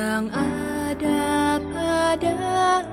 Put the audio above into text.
yang ada pada.